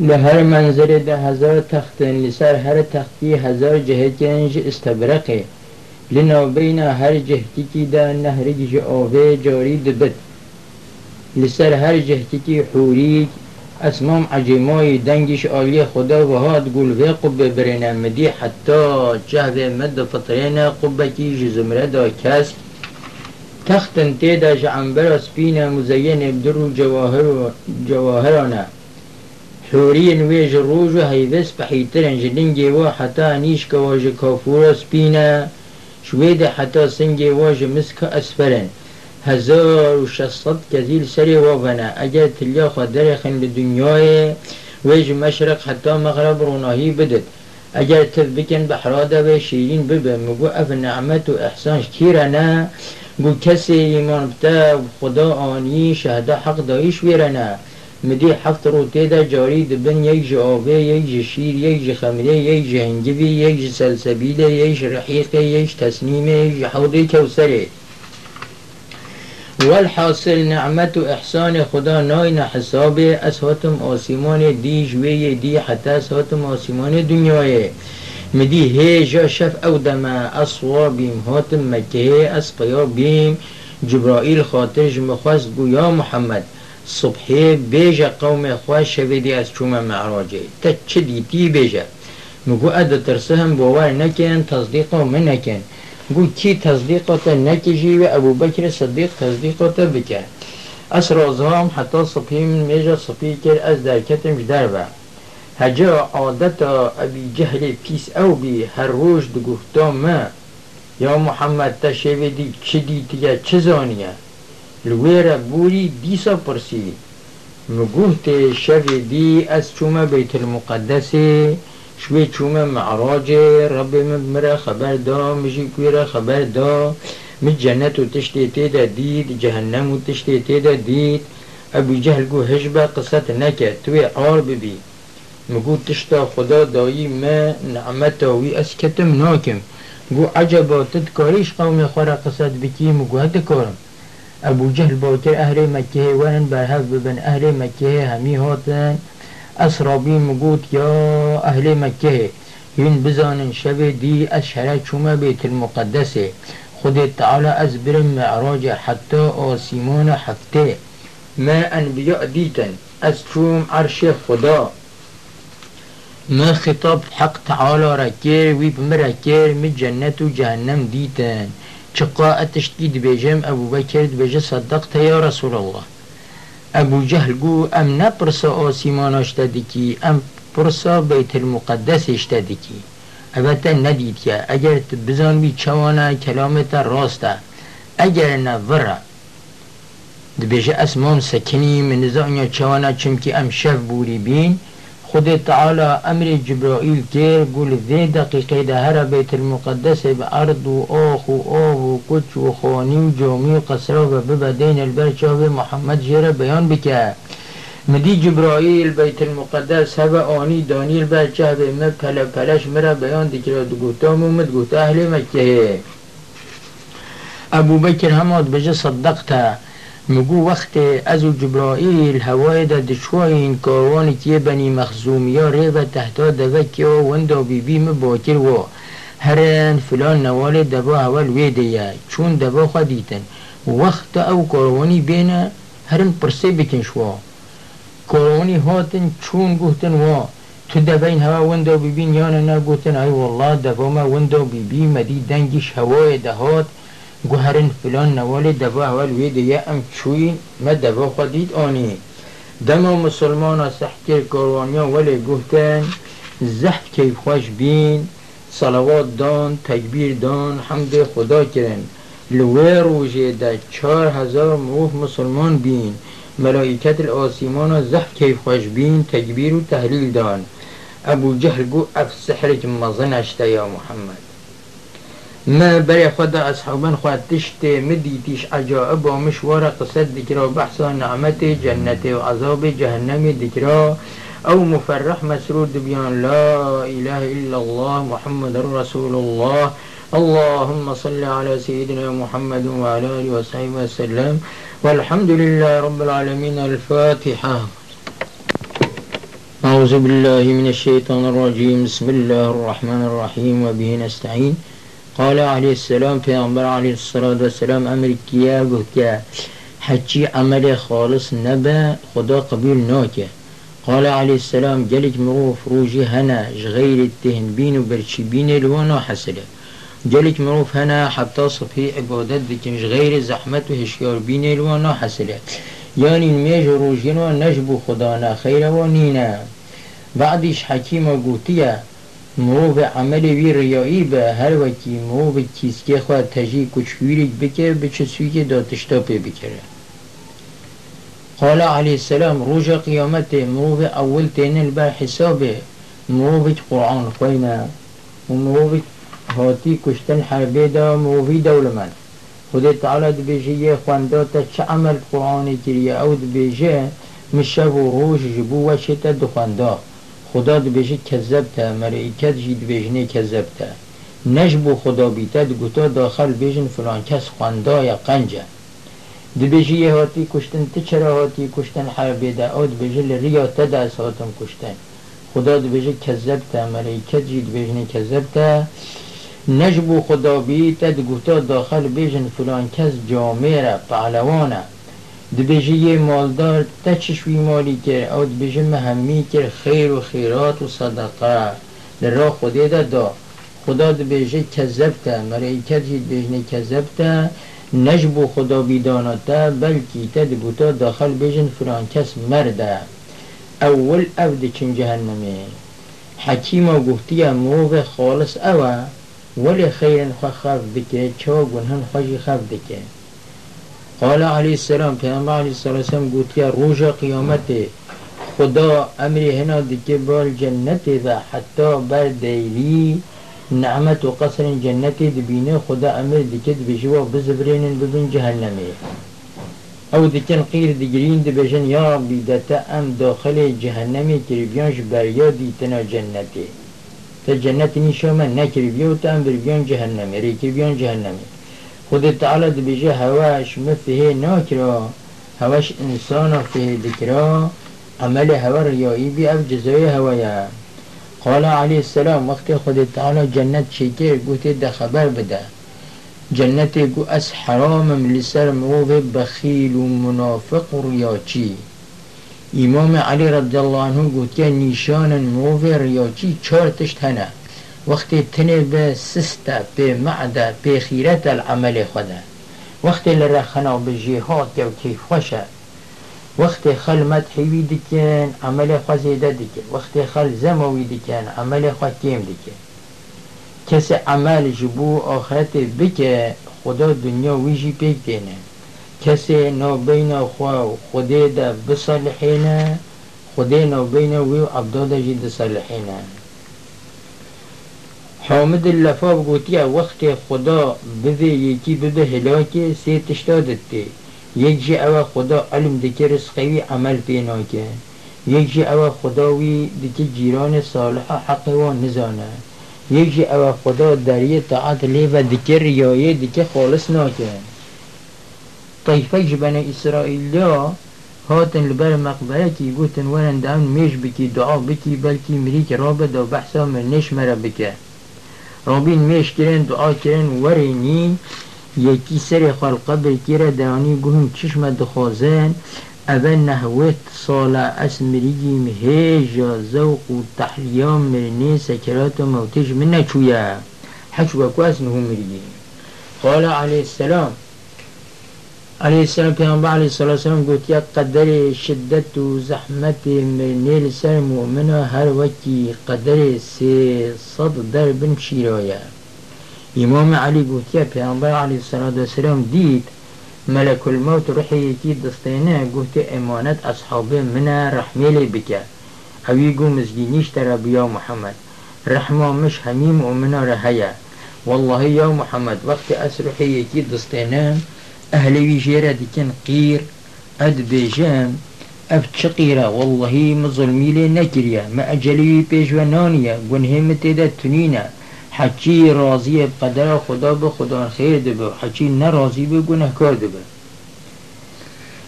لهر منظر ده هزار تختن لسر هر تختی هزار جهتینج استبرقه. لنا بین هر جهتی کی ده نهرگ آوه جاری دبت لسر هر جهتی کی حوری اسمام عجیمای دنگش آلی خدا و هاد گل و قبه برنه مدی حتی جهوه مد فطرین قبه کی جزمره دا کس. تختن تیدا جعنبر اسپین مزین بدر جواهر جواهرانه. حورين ويج الروج هيدس بحيترن جلنجي و حتى نيش كواج كافورا سبينا شويدة حتى سنجي واج مسك أسفرن. هزار وشصد كزيل سري وفنا أجل تليا خدرخن لدنياي ويج مشرق حتى مغرب روناهي بدت. أجل تذبكن بحرادة وشيرين ببا. مقو أف نعمة وإحسان شكيرنا. قو كسي إيمان بتا. خدا آني شهده حق دايش ويرنا. مدی حفت رو تیدا جاری دبن یک جه آبه یک جه شیر یک جه خمره یک جه هنگوی یک جه سلسبیله یک جه رحیقه یک تسنیمه یک حوضی کوسره والحاصل نعمت و احسان خدا ناین حساب اسهاتم آسیمان دی جوی دی حتی اسهاتم آسیمان دنیای. مدی هی جا شف أو دم اصوا بیم هاتم مکه اسقیا بیم جبرائیل خاطر مخواست گویا محمد. صبحی بیجا قوم خواه شویدی از چوم معراجه تا چه دیتی بیجا مگو ادا ترسه هم باور نکن تصدیق من نکن. گو کی تا نکجی و ابو بکر صدیق تصدیق تا بکن. از رازها حتی صبحی من میجا صبحی کر از درکتم در با هجا عادت ابی جهل پیس او بی هر روش دو گفتا ما یا محمد تا شویدی چه دیتی چه زانیه؟ لوێرە بووری دیسە پرسی گوفتێ شەوی دی ئەس چوومە بیت المقدس شوی چوومە معراج ڕەبێ من خبر دا مژی کوێرە خبر دا من و تشتێ ديد دید جهنم و تشتێ تێدا دید جهل جەهلگو هەشبە قسەت توي توێ ئار ببی مگو تشتا خدا دایی ما نعمتا وی ئەسکەتم ناکم گو عجبا تد کاریش قوم خورا قسەت بکی مگو کارم أبو جهل بوتر أهل مكه وان برهف ببن أهل مكه همي هاتن اسرابي مقوت يا أهل مكه ين بزان شب دي أشهر شما بيت المقدس خد تعالى أزبر معراج حتى آسيمون حفته ما انبياء ديتن أز عرش خدا ما خطاب حق تعالى ركير ويب مركير من جنة وجهنم ديتن چقا اتشتي دبيجم أبو بكر دبيجه صدقت يا رسول الله. أبو جهل قو أم نبرسا آسيمان اشتدكي أم برسا بيت المقدس اشتدكي البته ندید که اگر بزن بی چوانا کلامت راسته اگر نوره دبیجه اسمام سکنی من نزانیا چوانا چمکی أم شف بوری بین خود تعالى أمر جبرائيل كير قول ذي دقيقة ده هر بيت المقدس بأرض وآخ وآب وكتش وخواني وجومي وقصرة وببدين البرشة محمد جرى بيان بك مدي جبرائيل بيت المقدس هبا آني دانيل برشة بما پلا پلش مرا بيان دكرا دقوتا ممد قوتا أهل مكة أبو بكر هماد بجا صدقتها مگو وقت از جبرائیل هوای دا دشوای این کاروانی که بنی مخزومی ها ری و تحتا دوکی و وندا بی بی باکر و. هرن فلان نوال دبا اول وی دیا چون دبا خدیتن وقت او کاروانی بین هرن پرسه بکن شوا. کاروانی هاتن چون گوتن و تو دبین هوا وندا بی بین یا نه گوتن ای والله دبا ما وندا بی بی مدی دنگش هوای دهات گوهرن فلان نوال دبا اول وی دیگه ام چوی ما دبا خودید آنی. دما مسلمان سحکر کاروانیا ولی گفتن زحف کیف خوش بین صلوات دان تکبیر دان حمد خدا کرن. لوی روژه ده چار هزار موف مسلمان بین. ملائکت الاسیمان زحف کیف خوش بین تکبیر و تحلیل دان. ابو جهل گو اف سحرك مظنشت یا محمد. ما بري خدا أصحابان خواد تشت مدي تيش عجائب ومشوار قصد ذكرى بحثا نعمة جنة وعذاب جهنم ذكرى أو مفرح مسرور بيان لا إله إلا الله محمد رسول الله. اللهم صل على سيدنا محمد وعلى آله وصحبه وسلم والحمد لله رب العالمين الفاتحة. أعوذ بالله من الشيطان الرجيم بسم الله الرحمن الرحيم وبه نستعين قال عليه السلام في أنبر عليه الصلاة والسلام أمريكيا قلت حجي عمل خالص نبا خدا قبول ناكه قال عليه السلام جلك مرو فروجي هنا غير التهن بين وبرشي بين الوانا حسله جلك مروف هنا حتى صفي عبادت بكنش غير زحمت وهشيار بين الوانا حسله يعني الميج روجينا نجبو خدانا خير ونينا بعدش حكيمة مو به عمل وی ریایی به هر وکی مو به که خواه تجی کچویری بکر به چه سوی داتشتا پی بکره. قال علیه السلام روز قیامت مو به اول تینل به حسابه مو به قرآن قینا و مو به هاتی کشتن حربه دا مو به دولمن خود تعالی دو بیجه یه خوانداتا چه عمل قرآن کریه او دو بیجه مشب و روش جبو و تا دو خوانده خدا دبیجه کذبته ملائکت جی کذب کذبته نجب و خدا بیته دگوتا داخل بیجن فلان کس خواندای قنجه دبیجی یه هاتی کشتن تی چرا هاتی کشتن؟ حربی ده او دبیجه لریا تا دست هاتم کشتن. خدا دبیجه کذبته ملائکت کذب دبیجنه نجب نجبو خدا بیته دگوتا داخل بیجن فلان کس جامعه پهلوانه دبێژەیە مالدار تا چشوی مالی کر او دبێژە مهمی کر خیر و خیرات و صدقه. در را خودی دا خدا دبێژە کەزەبتە مەرەیکەتی دبێژنە کەزەبتە نەش نجبو خدا بیدانەتە بلکی تە دەگوتە داخل بێژن فرانکەس اول او ئەو دچین جەهەنەمێ حەکیمە گفتی مۆڤێ خالص ئەوە ولی خیرن خواه خواه بکێ چاوە گنهن خواهی خواه دەکەێت قال علیه السلام پیامبر علیه السلام گوتی روژ قیامت خدا امری هنا دکه بال جنت و حتی بر دیلی نعمت و قصر جنتی دبینه خدا أمر دکت بجوا بزبرین ببین جهنمی أو دکن قیر دگرین دبجن یا ربی دتا ام داخل جهنمی کریبیانش بریا دیتنا جنتی تا جنت نیشو من نکریبیا و تا ام بربیان جهنمی ریکریبیان جهنمی خود تعالی دبجه هواش مفه ناکرا هواش انسان فيه ذكرى عمل هوا ريائي بي اف جزاي هوايا قال عليه السلام وقت خود تعالى جنت شكر قلت ده خبر بده. جنت قو اس حرام من لسر موض بخيل ومنافق رياچي امام علي رضي الله عنه قلت نشان موض رياچي چار تشت وقت تنه به سسته به معده به خیرت العمل خوده وقت لرخنا به جهاد و کیف خوشه وقت خل مدحوی دکن عمل خوا زیده دکن. وقت خل زموی دکن عمل خوا کم دکن. کسی عمل جبو آخرت بکه خدا دنیا ویجی پیک دینه. کسی نو بین خوا و خدا دا بصالحینه خدا نو بین وی و عبدادا جی دا صالحینه حامد اللفاب گوتیا وقت خدا بده یکی بده هلاکه سی تشتادت یک جی او خدا علم دکه رزقوی عمل پینا که یک جی او خداوی دکه جیران صالح حق و نزانه. یک جی او خدا دریه طاعت لی و دکه ریایه دکه خالص ناکه. طیفه جبن اسرائیلیا هاتن لبر مقبره کی گوتن ورن دان میش بکی دعا بکی بلکی مریک رابط و بحثا منش مرا بکه. رابین میش کرن دعا کرن ورینی یکی سر خلقه بکیره دانی گوهم چشم دخوازن اول نهوت سال اسمریگیم هیجا زوق و تحلیام مرنی سکرات و موتش من نچویا حشو كواس نهو مريجي قال عليه السلام عليه السلام پیغمبر عليه الصلاة والسلام قلت يا قدر شدت و مرنی لسر مؤمنه هر وکی قدر سي صد در بن شیرایا إمام علی گوتیه پیامبر علیه السلام دید ملك الموت روحي يكيد دستينه قلت امانت اصحابه من رحمه بك. اوي قو مزجينيش ترى بيا محمد. رحمه مش هميم ومنا رهيا. والله يا محمد وقت أسرحي يكيد دستينه أهلي ويجيرا ديكن قير. أد بيجام افت شقيرة والله مظلمي لي نكريا. ما أجلي بيج ونانيا قنهم تدا تنينا. حچی راضی قدر خدا به خدا خیر ده به حچی نراضی به گناهکار ده به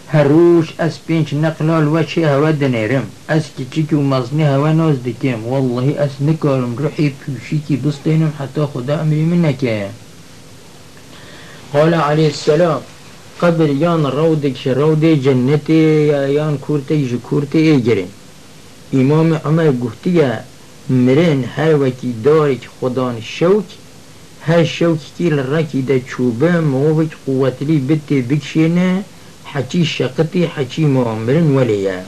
هروش أس بينش نقلال وشي هوا دنيرم. أس كيشيكي ومزني هوا نوز دكيم. والله أس نكارم روحي بوشيكي بسطينم حتى خدا أمري منك قال عليه السلام قبل يان رودك شرودي جنتي يان كورتي جكورتي اجرين امام عمر قهتيا مرن هر وكي دارك خدان شوك هر شوك كي لركي دا چوبه قوتلي بتي بكشينه حكي شقتي حكي مؤمر وليا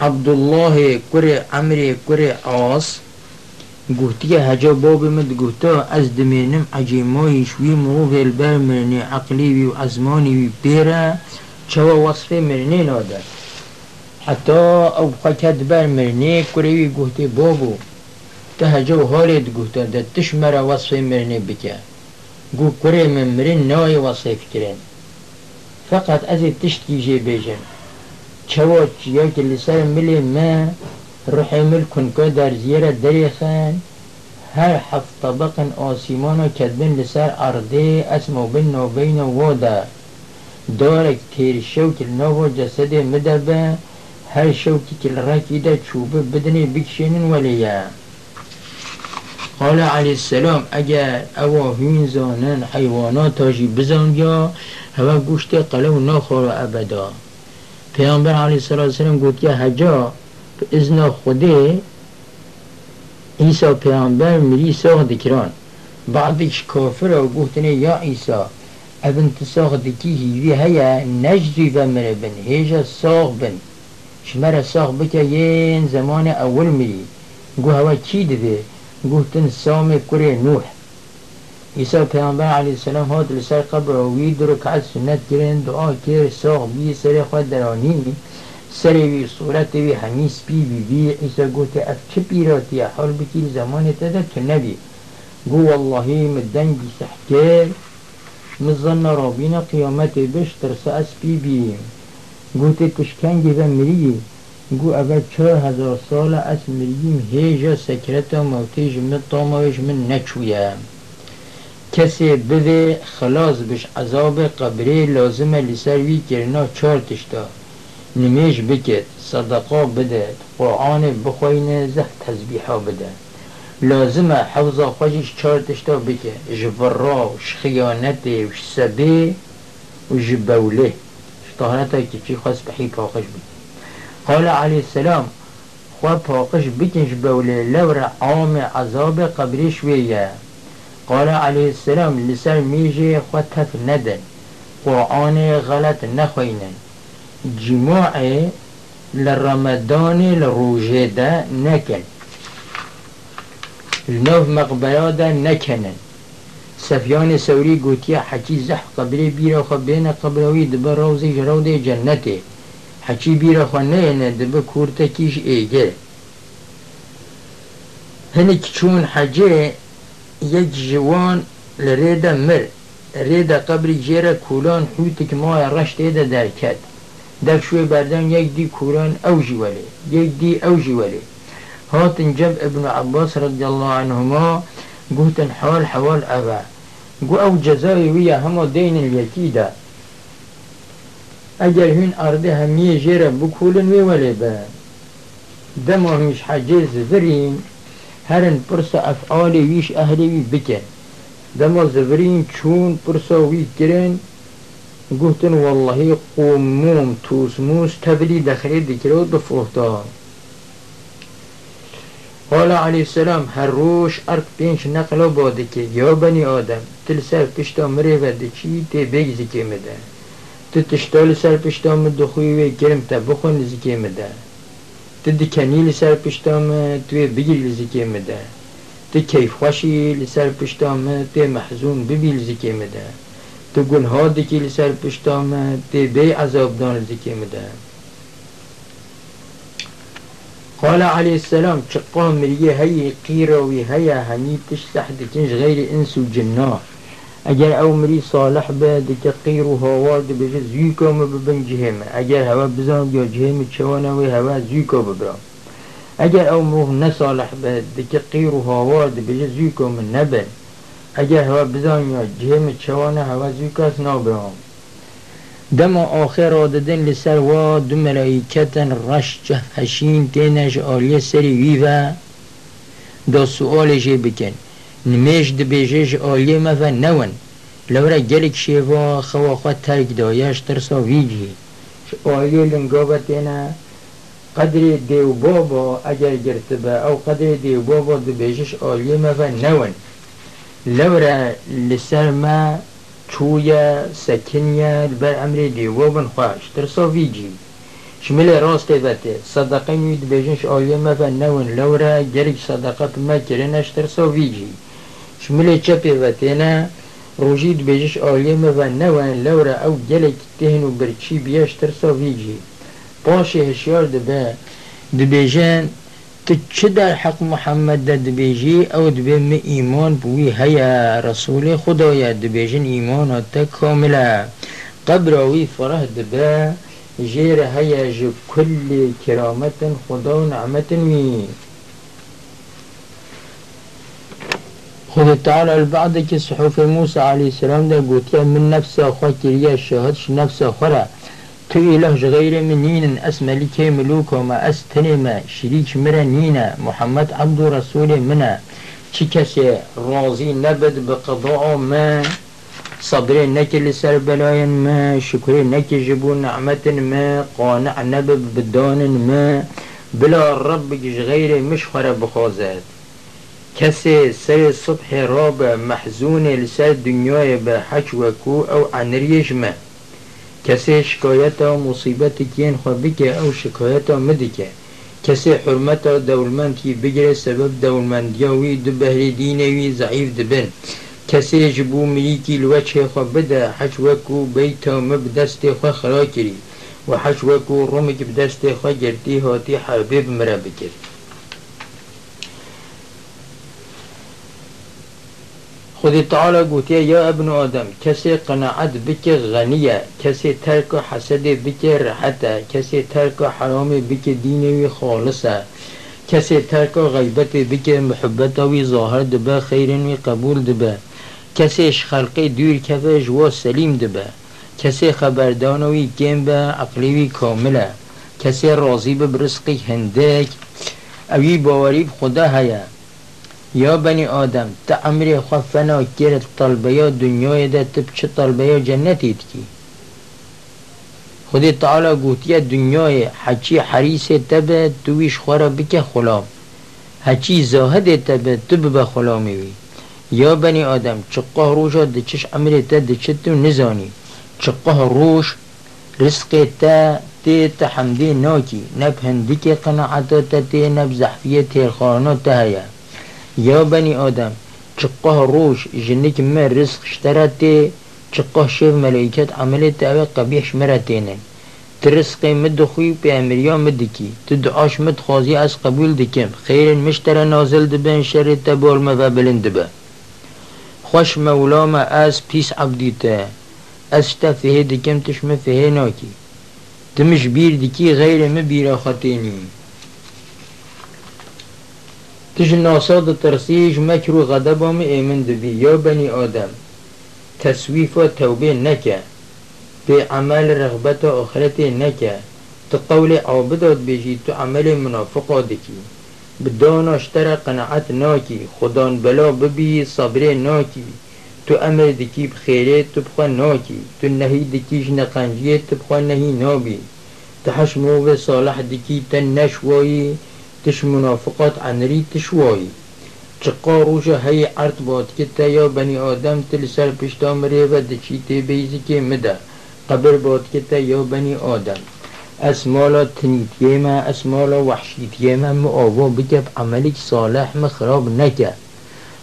عبد الله كري عمري كري عاص گوتی هجا باب مد گوتا از دمینم عجیمایش وی مروف البر مرنی عقلی وی و ازمانی وی بیره چوا وصف مرنی ناده. حتی او قکت بر مرنی کروی گوتی بابو. ته هجا و حالت گوتا ده تشمره وصف مرنی بکه. گو کره من مرن نای وصف فکرین فقط از تشتی جی بیجن. چوا چیا که لسر ملی ما روحي ملكن كو در زيارة دريخان هر حف طبق آسيمانو كدبن لسر أرضي اسمو بينو بين وودا دارك تير شوك النوو جسد مدبا هر شوكي كل راكي دا بدني بكشين وليا قال عليه السلام اگر أو هین زانن حیوانات تاجی بزن یا هوا گوشت قلو نخور ابدا. پیامبر علیه السلام گفت که هجا به ازن خوده عیسی پیامبر مری ساخ دکران بعدش کافر و گفتنه یا عیسی ابن تساخ دکی هیوی هیا نجزی و مربن هیجا ساخ بن. شمر ساخ بکه ین زمان اول مری گو هوا چی دیده؟ گفتن سام کره نوح. عیسی پیامبر علیه السلام هات لسر قبر وی دو سنت کرن دعا کر ساق بی سر خود درانی سر وی صورت وی همیس بی بی بی عیسی گفت اف چه پیراتی حال بکی زمان تدا که نبی؟ گو والله مدن بی سحکر مزن رابین قیامت بش ترس اس بی بی. گوت تشکنگی و مری. گو اگر چهار هزار سال از مریم هیجا سکرت و موتی جمت من نچویم کسی بده خلاص بش عذاب قبری لازمه لسر وی کرنا چهار تشتا. نمیش بکت صدقا بده قرآن بخوینه زه تزبیحا بده لازمه حفظا خوشش چهار تشتا بکه جبرا و خیانت و سبه و جبوله طهارتا که چی خواست بحی پاقش بید قال عليه السلام خوا پاقش بکنش بوله لور عام عذاب قبری شویه قال عليه السلام لسر میجه خوا تف ندن. قرآن غلط نخوینن جماع لرمضان لروجه ده نکن النوف مقبرة ده نکنن سفيان سوري قوتيا حكي زح قبري بيرا خبين قبروي دبر روزي جرودي جنتي حكي بيرا خنين دب كورتا كيش ايجي هنك چون حجي يك جوان لريدا مر. ريدا قبري جيرا كولان حوتك ما رشت ايدا دركت دك شوي بردن يك دي كولان اوجي ولي يك دي اوجي ولي هات جب ابن عباس رضي الله عنهما قلت حال حوال أبا قو أو جزاي ويا هما دين اليكيدة اگر هین ارده همیه جیره بکولن ولی با دما همیش حجیز زرین هرن پرس افعال ویش اهلی وی بکن دما زبرین چون پرسا وی کرن گوتن والله قوموم توسموس تبلی دخلی دیکرو و فروتا حالا علیه السلام هر روش ارک پینش نقل باده که یا بنی آدم تل سر پشتا مره و چی تی بگزی زکی مده. تی تشتال سر پشتا مده خوی وی گرم تا بخون زکی مده. تی دکنی لسر پشتا مده توی بگیر لزی مده. تو کیف خوشی لسر پشتا مده محزون ببیل زکی مده. تو گنها دکی لسر پشتام توی بی عذاب دان لزیکی مده قال عليه السلام چقام مريه هي قيروي هيا هني تشتح دكنش غير انس وجناه اگر أو مری صالح و هوا ده بشه زیکا ما ببن جهمه. اگر هوا بزن یا جهمه چوانه و هوا زیکا ببرم. اگر أو مروح نصالح به دکه قیر و هوا ده بشه زیکا من نبن اگر هوا بزن یا جهمه چوانه هوا زیکا اس نابرم دم آخر آددن لسر و دو ملائکتن رش هشین تینش آلیه سری ویوه. دا سؤالش بکن. نمیش دبیجش آلیه مفا نون. لورا گلک شیوا خوا خوا ترک دایش ترسا ویجی. آلیه لنگابه تینه. قدر دیو بابا اگر گرتبه او قدر دیو بابا دبیجش آلیه مفا نون. لەورە لەسەرمە چوویە سەکنە بەر ئەمرێ دیوە بنخواش ترسۆڤجی شملێ ڕاستی بەتێ. سەدەقی می دبێژش ئاوێ مەبە نەون لەورە گەرگ سەدەقەت مەکرێنەش ترسۆڤجی شملێ چەپێ بەتێنە ڕۆژی دبێژش ئاوێ مەبە نەوەن لەورە ئەو گەلێک تێن و برچی بێش ترسۆڤجی پاشێ هشیار دەبێ دبێژێن در حق محمد ده دبیجی أو دبی می ایمان بوی هیا رسول خدایا دبیجن ایمان تا کامله قبر وی فرح دبه جير هيا جو كل كرامة خدا ونعمة مي. خذ تعالى البعض كي صحف موسى عليه السلام ده قلت من نفسه أخوة كريا شهدش نفسه أخرى تو إله غير منين أسمى لك ملوك وما أستنما شريك مرا نينا محمد عبد رسول منا چی کسی راضی نبد به قضاء ما صبر نكل سر بلاين ما شكر نك جبو نعمة ما قانع نبب بدان ما بلا رب غير مش خرب بخوزات كسي سر الصبح راب محزون لسر دنيا بحج وكو أو عن ريش ما کسی شکایت و مصیبت کین خود بکه او شکایت مده که. کسی حرمت و دولمند کی بگیره سبب دولمندیاوی دو بهری دینوی ضعیف دبن. کسی جبو ملیکی لوچه خود بده حج وکو و مبدست خود خرا کری و حج وکو رومک بدست خود گردی هاتی حبیب مرا بکرد خود تعالی گوتی یا ابن آدم کسی قناعت بکه غنیه کسی ترک حسد بکه راحته کسی ترک حرام بکه دینوی خالصه کسی ترک غیبت بکه محبت وی ظاهر دبه خیرن وی قبول دبه کسی خلقی دور کفه جوا سلیم دبه کسی خبردانوی گیم به عقلیوی کامله کسی راضی به برزقی هندک اوی باوری خدا هیا یا بنی آدم تا امر خفنا کرد طلبه یا دنیای ده تب چه طلبه یا جنتید کی خود تعالی گوتیه دنیای حچی حریس تبه تویش خورا بکه خلام حچی زاهد تبه تب به خلامی وی یا بنی آدم چقه روشا ده چش عملی تا ده چتو نزانی. چقه روش رزق تا تی تحمدی ناکی. نب هندی قناعتا تا تی نب زحفیه تیرخانا تا هیا یا بنی آدم چقه روش جنک ما رزق اشتراتی چقه شف ملائکت عملی تا قبیح شمرتینن ترزقی مد خوی به امریا مدکی تو دعاش مد خوازی از قبول دکم. خیر مشتر نازل دبن شر تبول مفابلن دبن. خوش مولا ما از پیس عبدیته از شتا فيه دکم تشم فيه ناکی. تمش بیر دکی غیر مبیر خطینی تش ناصاد ترسيج مكرو غضبهم ايمن دبي يا بني آدم. تسويف توبه نكا في عمل رغبة آخرته نكا تقول عابدات بيجي تو عمل منافقات دكي بدان اشتر قناعت ناکی. خدان بلا ببی صبر ناکی. تو أمر دکی بخیره تو بخوا ناکی. تو نهی دکیش نقنجیه تو بخوا نهی نابی. تحشمو به صالح دکی تن نشوایی. تش منافقات عنری تشوایی. چقا روژا های عرض باد که تا یا آدم تل سر پشتام و دچی تی بیزی که مده. قبر باد که تا یا بنی آدم. اسمالا تنیتیه ما اسمالا وحشیتیه ما معاوا بکب صالح مخراب نکه.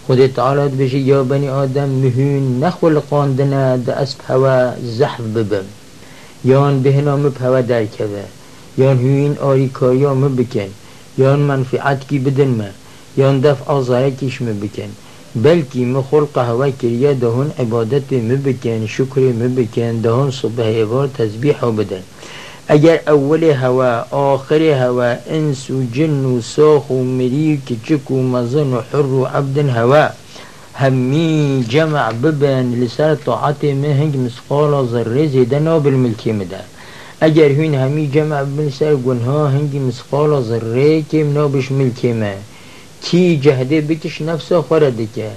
خود تعالی بشه یا بنی آدم مهون نخلقاندنه ده اسب هوا زحف ببم یان به نام در درکبه یان هوین آریکاریا بکن. يان منفعت كي بدن ما يان دفع آزاركيش مبكن بلكي مخلق هوا كريا دهون عبادت مبكن شكر مبكن دهون صبح ايوار تسبيح بدن اگر اول هوا آخر هوا انس و جن و ساخ و مریک چک و مزن و حر و عبد هوا همي جمع ببن لسر طاعتي ما هنج مسقال ذره زيدنا بالملكي مده اگر هین همی جمع بن سر گنها هنگی مسقال ذره که منابش ملکی ما. کی جهده بکش نفسه خورده که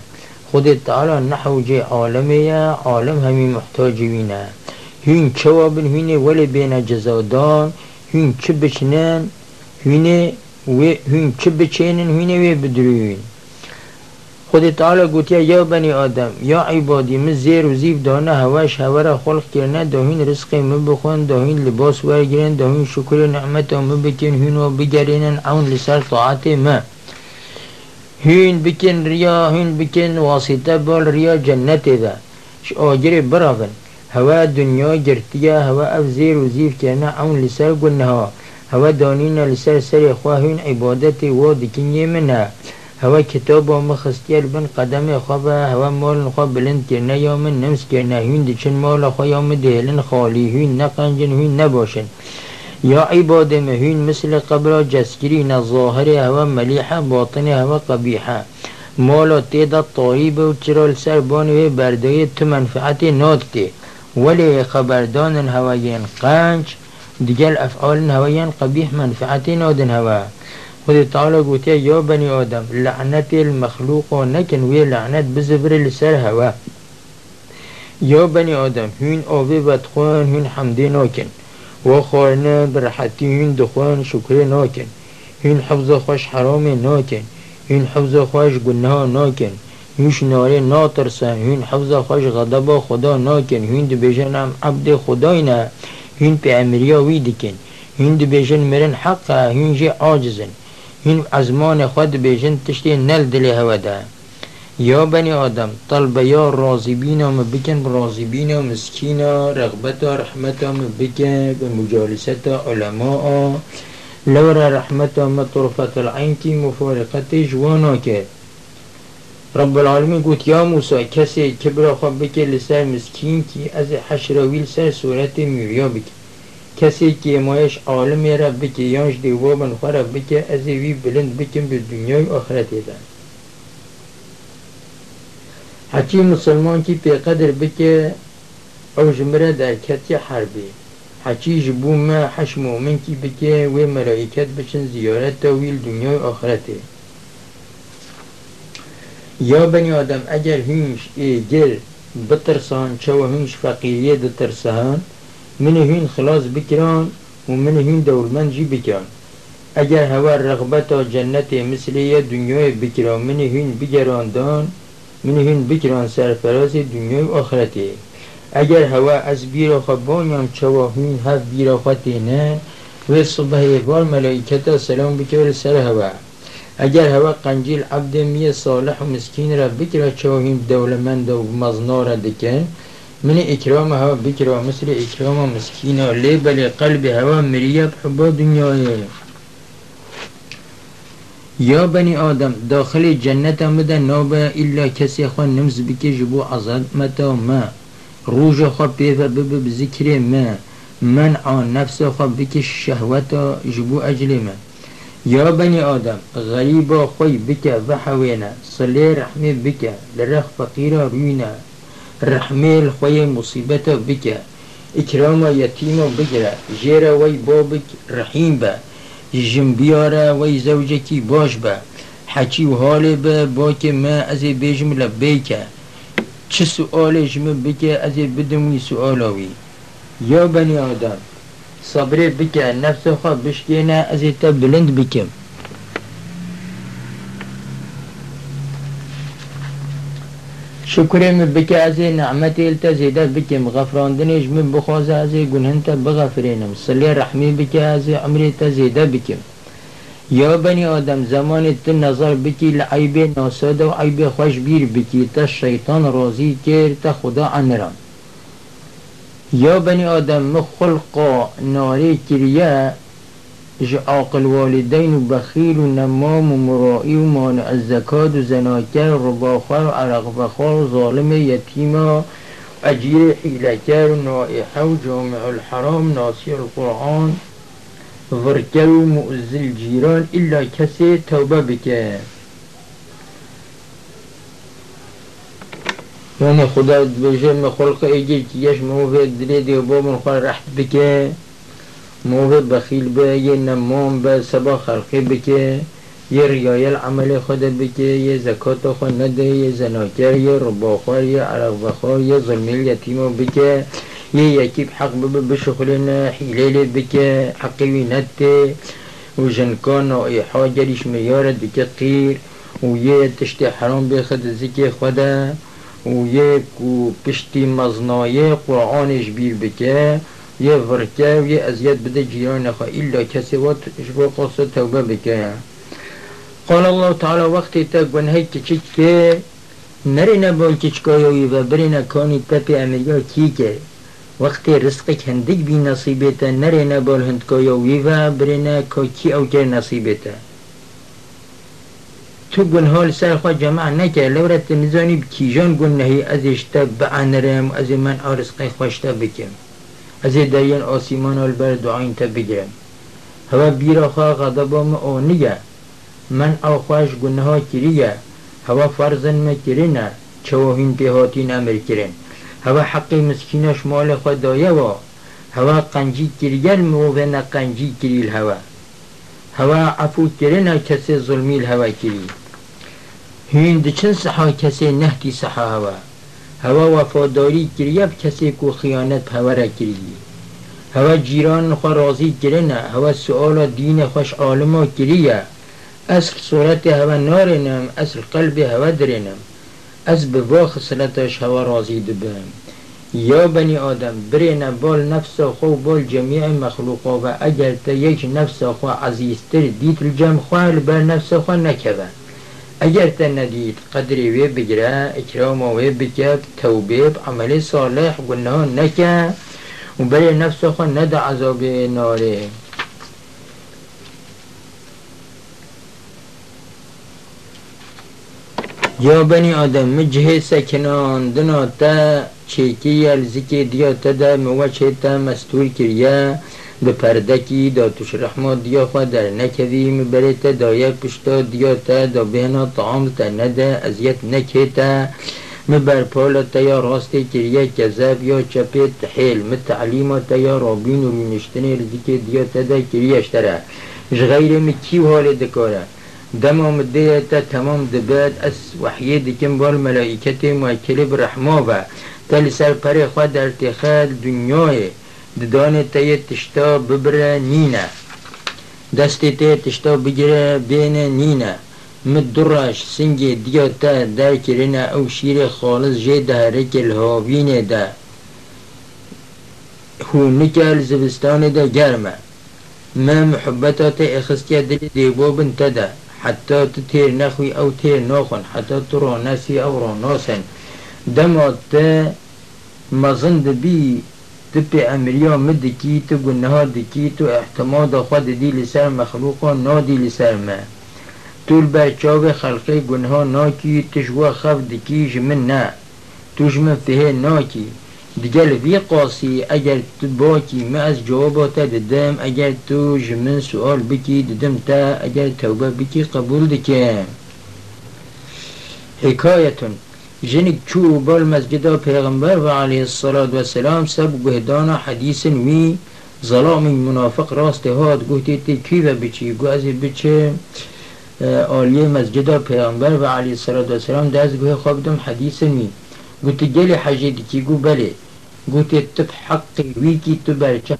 خود تعالی نحو جه عالمه یا عالم همی محتاج وینه. هین چوا بن هینه ولی بین جزادان. هین چه بچنن؟ هینه و هین چه بچنن؟ هینه و بدروین خود تعالی گوتیا یا بنی آدم یا عبادی من زیر و زیب دانه هواش هوا خلق کرنه داهین رزقی من بخون داهین لباس ورگرن داهین شکر نعمت من بکن هین و بگرینن اون لسر طاعت ما هین بکن ریا هین بکن واسطه بال ریا جنت ده. آجر برافن هوا دنیا گرتیا هوا اف زیر و زیف کرنه اون لسر گنها هوا دانین لسر سر خواه هین عبادت و دکنیه منه هوا کتاب و مخستیل بن قدم خواب هوا مال خواب بلند کرنه یا من نمس کرنه هین دیچن مال خواه یا من دهلن خالی هین نقنجن هین نباشن یا عباد مهین مثل قبر جسکری نظاهر هوا ملیحه باطن هوا قبیحه مالا تیدا طایب و چرال سر بانوی بردای تو منفعت نادته ولی خبردان هواین قنج دیگل افعال هواین قبیح منفعت نادن هوا. خود تعالى قلت يا بني آدم لعنت المخلوق نكن وي لعنت بزبر لسر هوا. يا بني آدم هين آوه بدخوان هين حمدي ناكن وخارنا برحتي هين دخوان شكر ناكن هين حفظ خوش حرام ناكن هين حفظ خوش گناه ناكن هیچ ناره ناترسن. هین حفظ خوش غضب خدا ناکن. هین دو بیشن هم عبد خدای نه. هین پی امریا وی دکن. هین دو بیشن مرن حقه هین جی عاجزن. هین ازمان خود بیشن تشتی نل دل هوا ده. یا بنی آدم طلب یا راضی بینا بکن راضی بینا مسکینا رغبتا رحمتا بکن به مجالست علماء لور رحمتا مطرفت العین کی مفارقت جوانا کرد رب العالمین گوت یا موسی کسی که برا خواب بکن لسر مسکین کی از حشراویل سر صورت میریا بکن. کسی که مایش عالم را بکه یانش دیوا من خورا بکه از وی بلند بکن به دنیای آخرت دن. حتی مسلمان کی پی قدر بکه أو جمره در کتی حربی. حتی جبو ما حش مؤمن کی بکه و ملائکت بچن زیارت تاویل دنیای آخرته یا بنی آدم اگر هنش ایگر بترسان چو هنش فقیریه دترسان من هین خلاص بکران و من هین دولمن جی بکران. اگر هوا رغبت جنت مثلی دنیای بکران من هین بگراندان من هین بکران سرفراز دنیای آخرتی اگر هوا از بیرا خبانیم چوا هین هف بیرا نه و صبح بار ملائکتا سلام بکر سر هوا. اگر هوا قنجیل عبد می صالح و مسکین را بکر چوا هین دولمند و مزنار دکن. من إكرامها بكرة مثل إكرام مسكينة ليبل قلب هوا مريب حب دنيا يا بني آدم داخل الجنة مدى نوبة إلا كسي خوان نمز بك جبو عظمة ما. روج خو بيفا بب بذكر ما. منع نفس خو بك الشهوة جبو أجل ما. يا بني آدم غريبا خوي بك وحوينا صلي رحمي بك لرخ فقيرا روينا رحمه خوی مصیبت بکه. اکرام یتیم بگیره جیر وی بابک رحیم به. جم بیاره وی زوجکی باش به. حچی و حال به با که ما از بیجم لبیکه. چه سؤال جم بکه از بدمی سؤالاوی؟ یا بنی آدم صبر بکه نفس خواه بشکینه از تا بلند بکم. شکرم بکه از نعمت التا زیده بکم غفراندنش من بخواز از گنهنتا بغفرینم. صلی رحمی بکه از عمرتا زیده بکم یا بنی آدم زمان تو نظر بکی لعیب ناساده و عیب خوش بیر بکی. تا شیطان راضی کرد تا خدا عنران یا بنی آدم مخلقا ناری کریه عاق الوالدين وبخيل ونمام ومرائي ومانع الزكاة وزناكر ورباخر وعرق بخار وظالم يتيمة أجير حيلكر ونائحة وجامع الحرام ناصي القرآن وركر ومؤذي الجيران إلا كسي توبة بك يعني خدا بجه من خلق ایجی کیش موفه دلی دی با من رحت بکه. موفه بخیل به یه نمام به سبا خلقی بکه یه ریایل عمل خود بکه یه زکات خود نده یه زناکر یه رباخوار یه عرق بخوار یه ظلمی یتیم بکه یه یکیب حق ببه بشخلنا حیلیل بکه حقی نده و جنکان و ایحا جریش میارد بکه قیر و یه تشتی حرام بخد زکی خوده و یک و پشتی مزنایه قرآنش بیر بکه یه ورکه و یه اذیت بده جیران نخواه. ایلا کسی وقت شبا قصد توبه بکنه قال الله تعالی وقتی تا گنهی کچی که نرینه کچکای اوی و برینه کنی تپی امریا کی که. وقتی رزقك هندك بي نصيبته نرينا بول و يويفا نکا کی او که نصیبه تا تو گون هال سر خوا جمع نکه. لورت تمیزانی بکیجان گون نهی ازش تا بعنرم از من آرزقی خوشتا بکم. از درین آسیمان البر دعاین تا بگیرم. هوا بیرا خواه غضبام او نگه. من خوش گناه کریه هوا فرزن مکرینه چواهین پیهاتین امر کرن هوا حقی مسکینش مال خود دایه و. هوا قنجی کریگل مووه نه قنجی کریل هوا. هوا عفو کرنه کسی ظلمی الهوا کری هین دچن صحا کسی نهتی صحا هوا. هوا وفاداری کریب کسی کو خیانت را کری هوا جیران خو راضی کرنه هوا سؤال دین خوش عالم کریه اصل صورت هوا نارنم اصل قلب هوا درنم از به وا خصلتش هوا راضی دبم. یا بنی آدم برین بال نفس خو بال جمیع مخلوقا و اگر تا یک نفس خو عزیزتر دید الجم خواه بر نفس خو نکبه اگر تا ندید قدری وی بگیره اکرام وی بکب توبه عمل صالح گناه نکه و برای نفس خو ند عذاب ناره یا بنی آدم مجه سکنان دنا تا چیکی الزکی دیا تا دا موچه تا مستور کریه به پردکی دا توش رحمه دیا خواه در نکدیم بره تا دا یک پشتا دیا تا دا بینا طعام تا نده ازیت نکه تا مبر پالا تا یا راستی کریه کذب یا چپیت حیل. متعلیما تا یا رابین و منشتنی رزیکی دیا تا دا کریهش تره. جغیر مکی حال دکاره؟ دمام دیه تا تمام دباد از وحیه دکن بار ملائکت مکلی برحمه و. تل سر پر خود در تخل دنیای ددان تای تشتا ببره نینه. دست تای تشتا بگیره بین نینه. مد درش سنگی دیا تا در کرنه او شیر خالص جه دهرک الهاوینه ده. هو نکل زبستان ده گرمه. ما محبتات اخستیا دل دیبو بنت ده. حتى تتير نخوي أو تير نوخن حتى ترى ناسي أو رو ناسن. دما تا مزند بي تبي أمريا مدكي تقول نها دكي تو احتماد خود دي لسر مخلوقا نادي لسر ما. طول بچاو خلقي گنها ناكي تشوا خف دكي جمن نا توش من فيه ناكي دیگل وی قاسی اگر تو باکی ما از جوابات ددم. اگر تو جمن سوال بکی ددم تا اگر توبه بکی قبول دکم. حکایتون. جنك چو بال مسجد پیغمبر و علیه الصلاة والسلام سب بهدانا حدیث وی ظلام منافق راست هاد. گوهتی تی کی و بچی؟ گو از بچه آلیه مسجد پیغمبر و علیه الصلاة والسلام دست گوه خواب دم حدیث وی قلت جالي حاجة دي گو بله. قلت تب حقي ويكي تبرچه